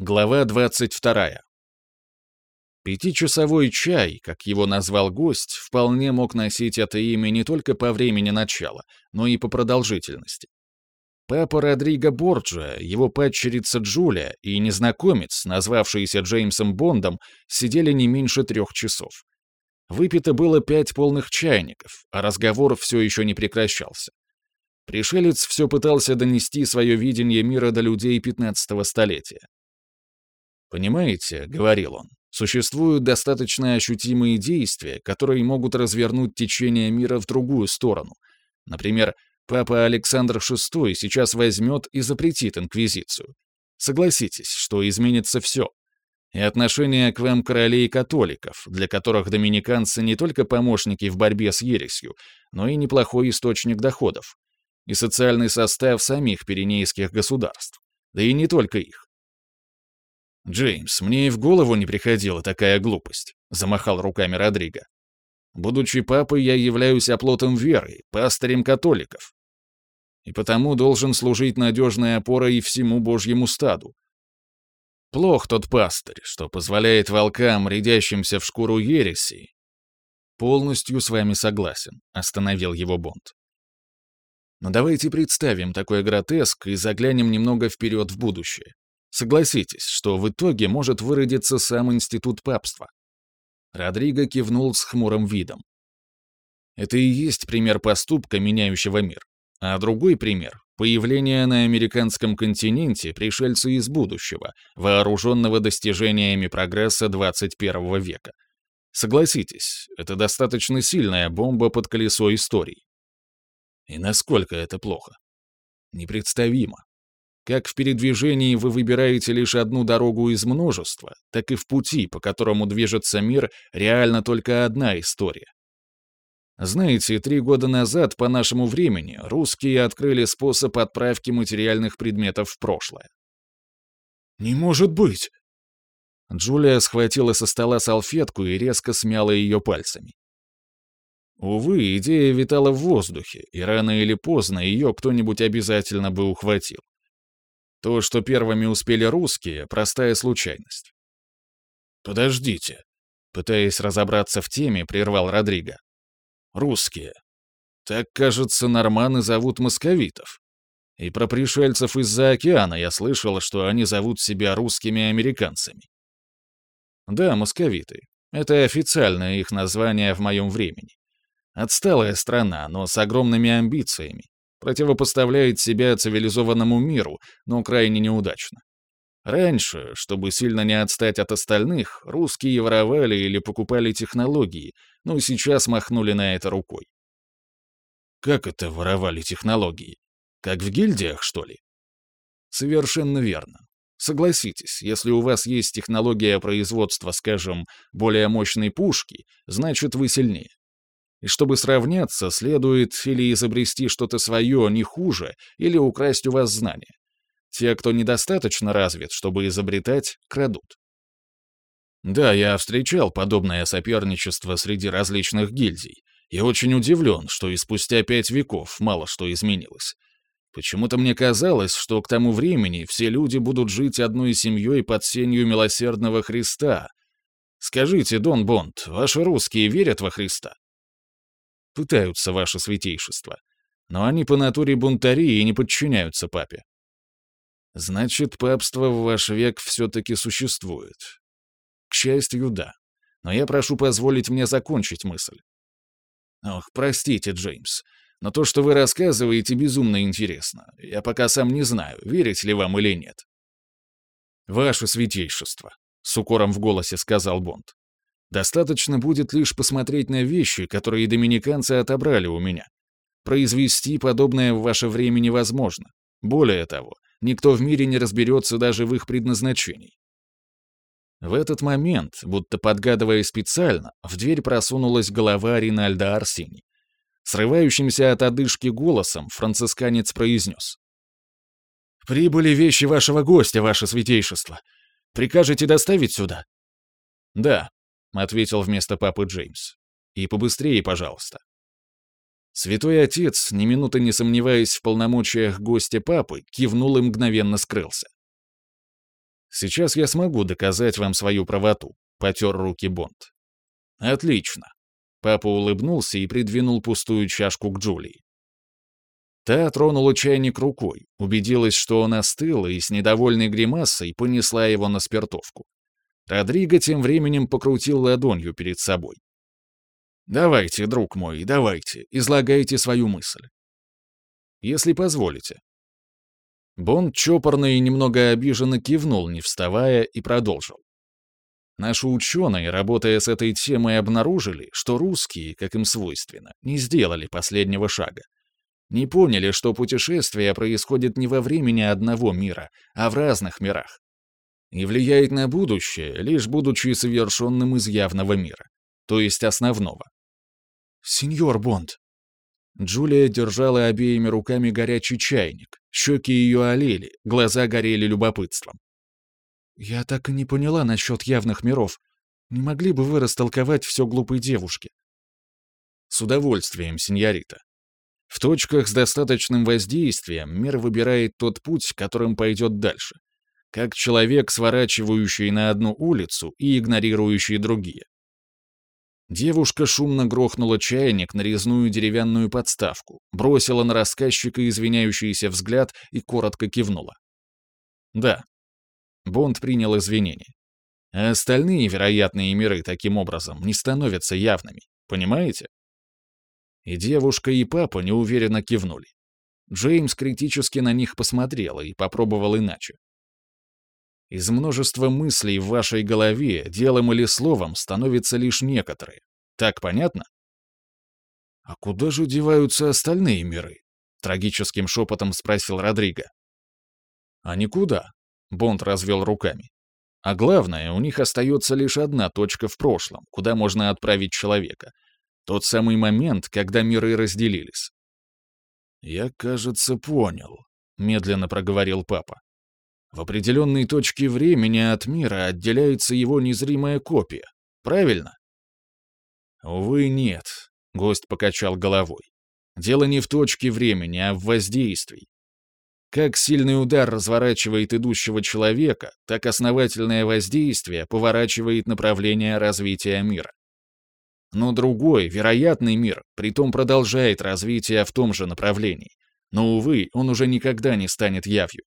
Глава 22. Пятичасовой чай, как его назвал гость, вполне мог носить это имя не только по времени начала, но и по продолжительности. Папа Родриго Борджа, его падчерица Джулия и незнакомец, назвавшийся Джеймсом Бондом, сидели не меньше трех часов. Выпито было пять полных чайников, а разговор все еще не прекращался. Пришелец все пытался донести свое видение мира до людей 15 столетия. «Понимаете», — говорил он, — «существуют достаточно ощутимые действия, которые могут развернуть течение мира в другую сторону. Например, папа Александр VI сейчас возьмет и запретит инквизицию. Согласитесь, что изменится все. И отношение к вам королей католиков, для которых доминиканцы не только помощники в борьбе с ересью, но и неплохой источник доходов. И социальный состав самих пиренейских государств. Да и не только их. «Джеймс, мне и в голову не приходила такая глупость», — замахал руками Родриго. «Будучи папой, я являюсь оплотом веры, пастырем католиков. И потому должен служить надежной опорой всему Божьему стаду. Плох тот пастырь, что позволяет волкам, рядящимся в шкуру ереси. Полностью с вами согласен, остановил его Бонд. Но давайте представим такой гротеск и заглянем немного вперед в будущее. Согласитесь, что в итоге может выродиться сам институт папства. Родриго кивнул с хмурым видом. Это и есть пример поступка, меняющего мир. А другой пример — появление на американском континенте пришельца из будущего, вооруженного достижениями прогресса 21 века. Согласитесь, это достаточно сильная бомба под колесо истории. И насколько это плохо? Непредставимо. Как в передвижении вы выбираете лишь одну дорогу из множества, так и в пути, по которому движется мир, реально только одна история. Знаете, три года назад по нашему времени русские открыли способ отправки материальных предметов в прошлое. «Не может быть!» Джулия схватила со стола салфетку и резко смяла ее пальцами. Увы, идея витала в воздухе, и рано или поздно ее кто-нибудь обязательно бы ухватил. То, что первыми успели русские, простая случайность. «Подождите», — пытаясь разобраться в теме, прервал Родриго. «Русские. Так, кажется, норманы зовут московитов. И про пришельцев из-за океана я слышал, что они зовут себя русскими американцами. Да, московиты. Это официальное их название в моем времени. Отсталая страна, но с огромными амбициями противопоставляет себя цивилизованному миру, но крайне неудачно. Раньше, чтобы сильно не отстать от остальных, русские воровали или покупали технологии, но сейчас махнули на это рукой. Как это воровали технологии? Как в гильдиях, что ли? Совершенно верно. Согласитесь, если у вас есть технология производства, скажем, более мощной пушки, значит вы сильнее. И чтобы сравняться, следует или изобрести что-то свое не хуже, или украсть у вас знания. Те, кто недостаточно развит, чтобы изобретать, крадут. Да, я встречал подобное соперничество среди различных гильдий, и очень удивлен, что и спустя пять веков мало что изменилось. Почему-то мне казалось, что к тому времени все люди будут жить одной семьей под сенью милосердного Христа. Скажите, Дон Бонд, ваши русские верят во Христа? Пытаются, ваше святейшество. Но они по натуре бунтари и не подчиняются папе. Значит, папство в ваш век все-таки существует. К счастью, да. Но я прошу позволить мне закончить мысль. Ох, простите, Джеймс, но то, что вы рассказываете, безумно интересно. Я пока сам не знаю, верить ли вам или нет. Ваше святейшество, — с укором в голосе сказал Бонд. Достаточно будет лишь посмотреть на вещи, которые доминиканцы отобрали у меня. Произвести подобное в ваше время невозможно. Более того, никто в мире не разберется даже в их предназначении. В этот момент, будто подгадывая специально, в дверь просунулась голова Ринальда Арсини. Срывающимся от одышки голосом францисканец произнес. «Прибыли вещи вашего гостя, ваше святейшество. Прикажете доставить сюда?» «Да», — ответил вместо папы Джеймс. «И побыстрее, пожалуйста». Святой отец, ни минуты не сомневаясь в полномочиях гостя папы, кивнул и мгновенно скрылся. Сейчас я смогу доказать вам свою правоту», — потер руки Бонд. «Отлично». Папа улыбнулся и придвинул пустую чашку к Джулии. Та тронула чайник рукой, убедилась, что он остыл, и с недовольной гримасой понесла его на спиртовку. Родриго тем временем покрутил ладонью перед собой. «Давайте, друг мой, давайте, излагайте свою мысль». «Если позволите». Бонд чопорно и немного обиженно кивнул, не вставая, и продолжил. Наши ученые, работая с этой темой, обнаружили, что русские, как им свойственно, не сделали последнего шага. Не поняли, что путешествие происходит не во времени одного мира, а в разных мирах. И влияет на будущее, лишь будучи совершенным из явного мира, то есть основного. «Сеньор Бонд!» Джулия держала обеими руками горячий чайник, щеки ее олели, глаза горели любопытством. «Я так и не поняла насчет явных миров. Не могли бы вы растолковать все глупой девушке?» «С удовольствием, сеньорита. В точках с достаточным воздействием мир выбирает тот путь, которым пойдет дальше. Как человек, сворачивающий на одну улицу и игнорирующий другие. Девушка шумно грохнула чайник на резную деревянную подставку, бросила на рассказчика извиняющийся взгляд и коротко кивнула. «Да, Бонд принял извинения. А остальные вероятные миры таким образом не становятся явными, понимаете? И девушка, и папа неуверенно кивнули. Джеймс критически на них посмотрел и попробовал иначе. Из множества мыслей в вашей голове делом или словом становятся лишь некоторые. Так понятно? «А куда же деваются остальные миры?» — трагическим шепотом спросил Родриго. «А никуда. Бонд развел руками. А главное, у них остается лишь одна точка в прошлом, куда можно отправить человека. Тот самый момент, когда миры разделились. «Я, кажется, понял», — медленно проговорил папа. «В определенной точке времени от мира отделяется его незримая копия. Правильно?» «Увы, нет», — гость покачал головой. «Дело не в точке времени, а в воздействии. Как сильный удар разворачивает идущего человека, так основательное воздействие поворачивает направление развития мира. Но другой, вероятный мир, притом продолжает развитие в том же направлении. Но, увы, он уже никогда не станет явью.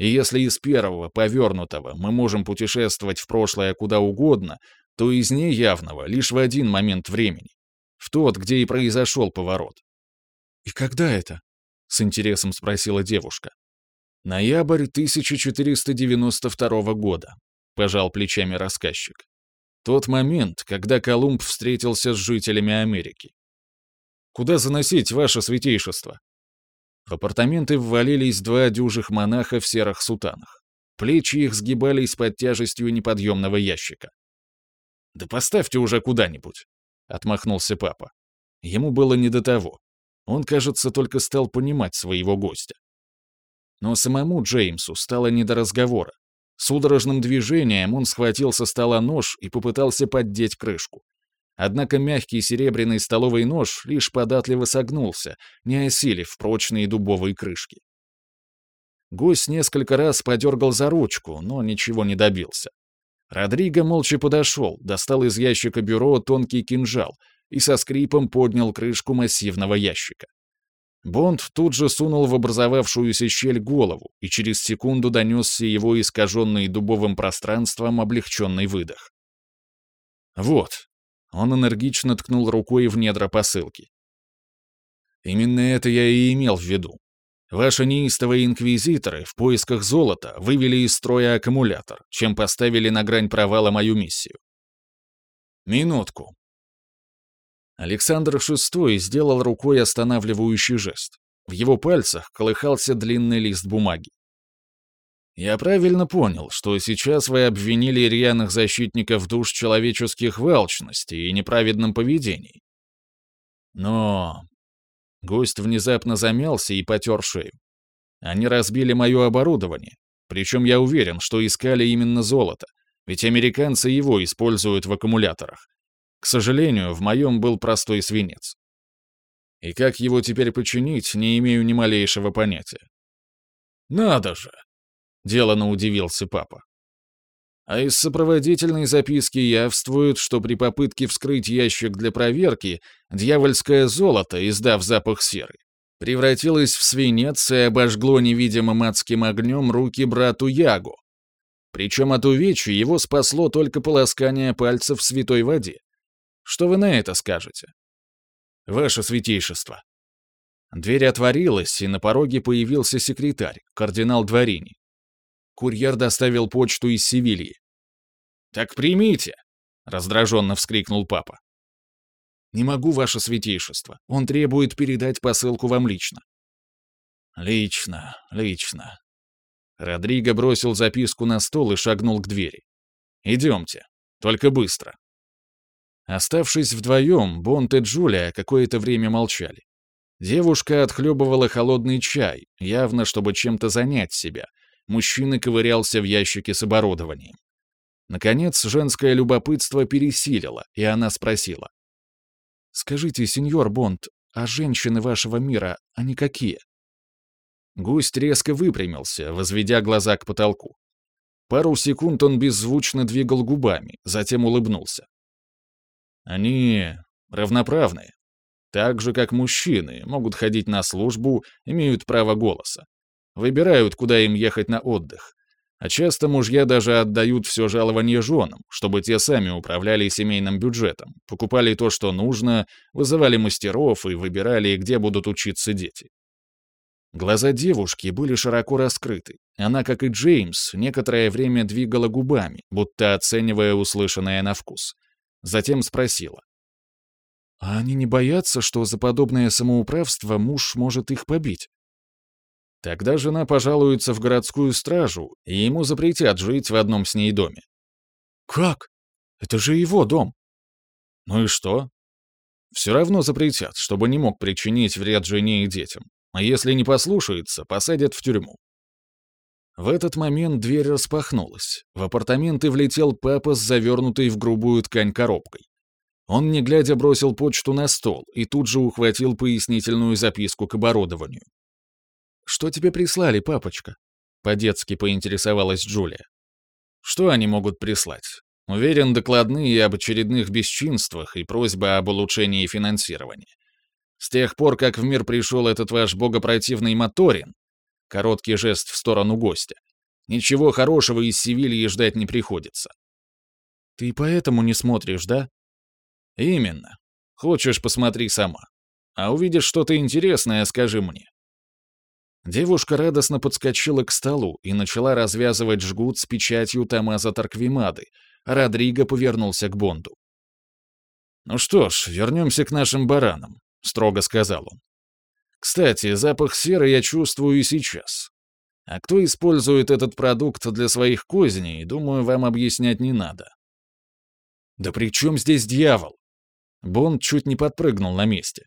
И если из первого, повернутого, мы можем путешествовать в прошлое куда угодно, то из неявного лишь в один момент времени. В тот, где и произошел поворот. «И когда это?» с интересом спросила девушка. Ноябрь 1492 года, пожал плечами рассказчик. Тот момент, когда Колумб встретился с жителями Америки. Куда заносить ваше святейшество? В апартаменты ввалились два дюжих монаха в серых сутанах. Плечи их сгибались под тяжестью неподъемного ящика. «Да поставьте уже куда-нибудь», — отмахнулся папа. Ему было не до того. Он, кажется, только стал понимать своего гостя. Но самому Джеймсу стало не до разговора. Судорожным движением он схватил со стола нож и попытался поддеть крышку. Однако мягкий серебряный столовый нож лишь податливо согнулся, не осилив прочные дубовые крышки. Гость несколько раз подергал за ручку, но ничего не добился. Родриго молча подошел, достал из ящика бюро тонкий кинжал и со скрипом поднял крышку массивного ящика. Бонд тут же сунул в образовавшуюся щель голову, и через секунду донесся его искаженный дубовым пространством облегченный выдох. «Вот», — он энергично ткнул рукой в недра посылки. «Именно это я и имел в виду. Ваши неистовые инквизиторы в поисках золота вывели из строя аккумулятор, чем поставили на грань провала мою миссию. Минутку. Александр VI сделал рукой останавливающий жест. В его пальцах колыхался длинный лист бумаги. «Я правильно понял, что сейчас вы обвинили рьяных защитников душ человеческих в алчности и неправедном поведении. Но...» Гость внезапно замялся и потер шею. «Они разбили мое оборудование, причем я уверен, что искали именно золото, ведь американцы его используют в аккумуляторах. К сожалению, в моем был простой свинец. И как его теперь починить, не имею ни малейшего понятия. «Надо же!» — делано удивился папа. А из сопроводительной записки явствует, что при попытке вскрыть ящик для проверки дьявольское золото, издав запах серы, превратилось в свинец и обожгло невидимым адским огнем руки брату Ягу. Причем от увечья его спасло только полоскание пальцев в святой воде. Что вы на это скажете? Ваше святейшество. Дверь отворилась, и на пороге появился секретарь, кардинал Дворини. Курьер доставил почту из Севильи. «Так примите!» — раздраженно вскрикнул папа. «Не могу, ваше святейшество. Он требует передать посылку вам лично». «Лично, лично». Родриго бросил записку на стол и шагнул к двери. «Идемте. Только быстро». Оставшись вдвоем, Бонт и Джулия какое-то время молчали. Девушка отхлебывала холодный чай, явно чтобы чем-то занять себя. Мужчина ковырялся в ящике с оборудованием. Наконец, женское любопытство пересилило, и она спросила. «Скажите, сеньор Бонд, а женщины вашего мира, они какие?» Густь резко выпрямился, возведя глаза к потолку. Пару секунд он беззвучно двигал губами, затем улыбнулся. Они равноправные. Так же, как мужчины, могут ходить на службу, имеют право голоса. Выбирают, куда им ехать на отдых. А часто мужья даже отдают все жалование женам, чтобы те сами управляли семейным бюджетом, покупали то, что нужно, вызывали мастеров и выбирали, где будут учиться дети. Глаза девушки были широко раскрыты. Она, как и Джеймс, некоторое время двигала губами, будто оценивая услышанное на вкус — Затем спросила. «А они не боятся, что за подобное самоуправство муж может их побить?» Тогда жена пожалуется в городскую стражу, и ему запретят жить в одном с ней доме. «Как? Это же его дом!» «Ну и что?» «Все равно запретят, чтобы не мог причинить вред жене и детям. А если не послушается, посадят в тюрьму. В этот момент дверь распахнулась. В апартаменты влетел папа с завернутой в грубую ткань коробкой. Он, не глядя, бросил почту на стол и тут же ухватил пояснительную записку к оборудованию. «Что тебе прислали, папочка?» — по-детски поинтересовалась Джулия. «Что они могут прислать? Уверен, докладные об очередных бесчинствах и просьба об улучшении финансирования. С тех пор, как в мир пришел этот ваш богопротивный Моторин, Короткий жест в сторону гостя. Ничего хорошего из Севильи ждать не приходится. Ты поэтому не смотришь, да? Именно. Хочешь, посмотри сама. А увидишь что-то интересное, скажи мне. Девушка радостно подскочила к столу и начала развязывать жгут с печатью Томаза Тарквимады, Родриго повернулся к Бонду. «Ну что ж, вернемся к нашим баранам», — строго сказал он. Кстати, запах серы я чувствую и сейчас. А кто использует этот продукт для своих козней, думаю, вам объяснять не надо. Да при чем здесь дьявол? Бонд чуть не подпрыгнул на месте.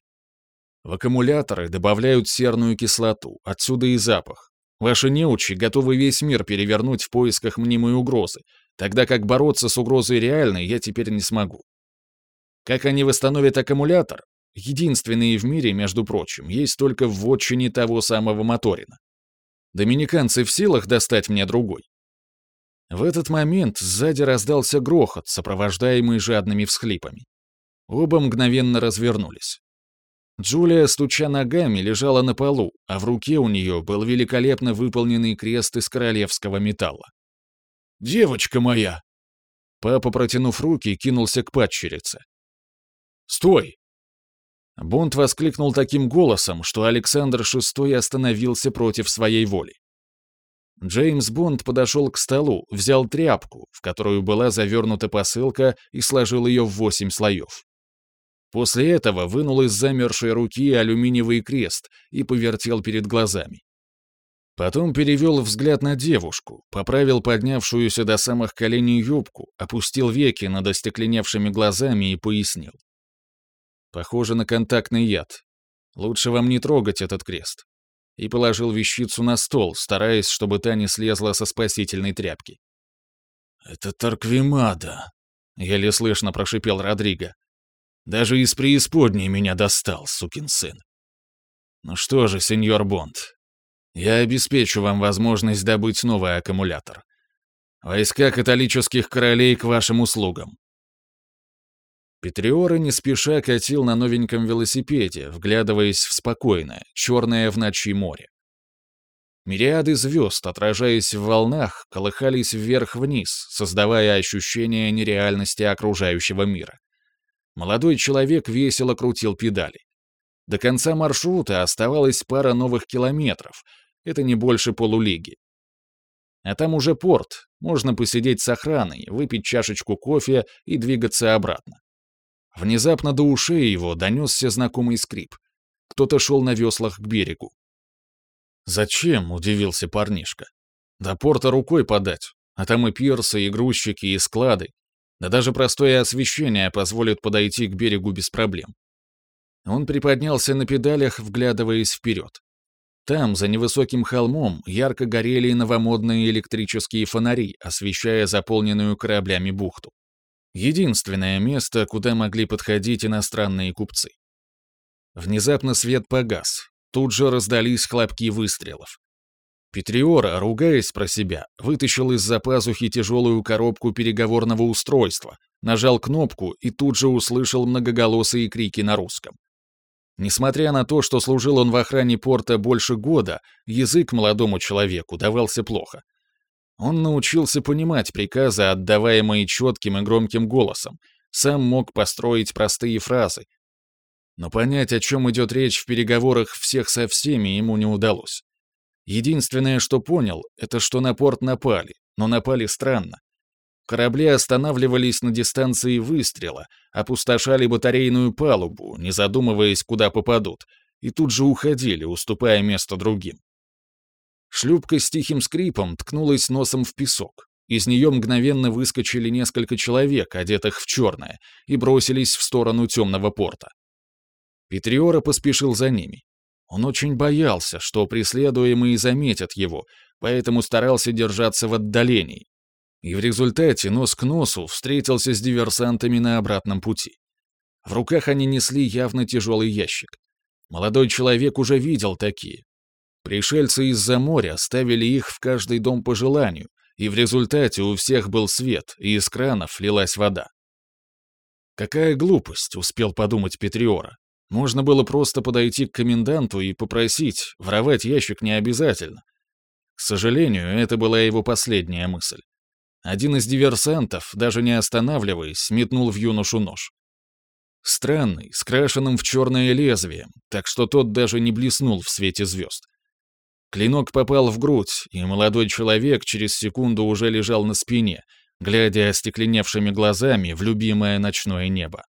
В аккумуляторы добавляют серную кислоту, отсюда и запах. Ваши неучи готовы весь мир перевернуть в поисках мнимой угрозы, тогда как бороться с угрозой реальной я теперь не смогу. Как они восстановят аккумулятор, Единственные в мире, между прочим, есть только в вотчине того самого Моторина. Доминиканцы в силах достать мне другой. В этот момент сзади раздался грохот, сопровождаемый жадными всхлипами. Оба мгновенно развернулись. Джулия, стуча ногами, лежала на полу, а в руке у нее был великолепно выполненный крест из королевского металла. «Девочка моя!» Папа, протянув руки, кинулся к падчерице. «Стой! Бонд воскликнул таким голосом, что Александр VI остановился против своей воли. Джеймс Бонд подошел к столу, взял тряпку, в которую была завернута посылка, и сложил ее в восемь слоев. После этого вынул из замершей руки алюминиевый крест и повертел перед глазами. Потом перевел взгляд на девушку, поправил поднявшуюся до самых коленей юбку, опустил веки над остекленевшими глазами и пояснил. Похоже на контактный яд. Лучше вам не трогать этот крест. И положил вещицу на стол, стараясь, чтобы та не слезла со спасительной тряпки. «Это Тарквимада», — еле слышно прошипел Родриго. «Даже из преисподней меня достал, сукин сын». «Ну что же, сеньор Бонд, я обеспечу вам возможность добыть новый аккумулятор. Войска католических королей к вашим услугам. Петриора не спеша катил на новеньком велосипеде, вглядываясь в спокойное, черное в ночи море. Мириады звезд, отражаясь в волнах, колыхались вверх-вниз, создавая ощущение нереальности окружающего мира. Молодой человек весело крутил педали. До конца маршрута оставалось пара новых километров, это не больше полулиги. А там уже порт, можно посидеть с охраной, выпить чашечку кофе и двигаться обратно. Внезапно до ушей его донесся знакомый скрип. Кто-то шел на веслах к берегу. «Зачем?» — удивился парнишка. «До порта рукой подать, а там и пирсы, и грузчики, и склады. Да даже простое освещение позволит подойти к берегу без проблем». Он приподнялся на педалях, вглядываясь вперед. Там, за невысоким холмом, ярко горели новомодные электрические фонари, освещая заполненную кораблями бухту. Единственное место, куда могли подходить иностранные купцы. Внезапно свет погас, Тут же раздались хлопки выстрелов. Петриора, ругаясь про себя, вытащил из-за пазухи тяжелую коробку переговорного устройства, нажал кнопку и тут же услышал многоголосые крики на русском. Несмотря на то, что служил он в охране порта больше года, язык молодому человеку давался плохо. Он научился понимать приказы, отдаваемые четким и громким голосом, сам мог построить простые фразы, но понять, о чем идет речь в переговорах всех со всеми, ему не удалось. Единственное, что понял, это что на порт напали, но напали странно. Корабли останавливались на дистанции выстрела, опустошали батарейную палубу, не задумываясь, куда попадут, и тут же уходили, уступая место другим. Шлюпка с тихим скрипом ткнулась носом в песок. Из нее мгновенно выскочили несколько человек, одетых в черное, и бросились в сторону темного порта. Петриора поспешил за ними. Он очень боялся, что преследуемые заметят его, поэтому старался держаться в отдалении. И в результате нос к носу встретился с диверсантами на обратном пути. В руках они несли явно тяжелый ящик. Молодой человек уже видел такие. Пришельцы из-за моря ставили их в каждый дом по желанию, и в результате у всех был свет, и из кранов лилась вода. «Какая глупость», — успел подумать Петриора. Можно было просто подойти к коменданту и попросить, воровать ящик не обязательно. К сожалению, это была его последняя мысль. Один из диверсантов, даже не останавливаясь, метнул в юношу нож. Странный, с крашенным в черное лезвием, так что тот даже не блеснул в свете звезд. Клинок попал в грудь, и молодой человек через секунду уже лежал на спине, глядя остекленевшими глазами в любимое ночное небо.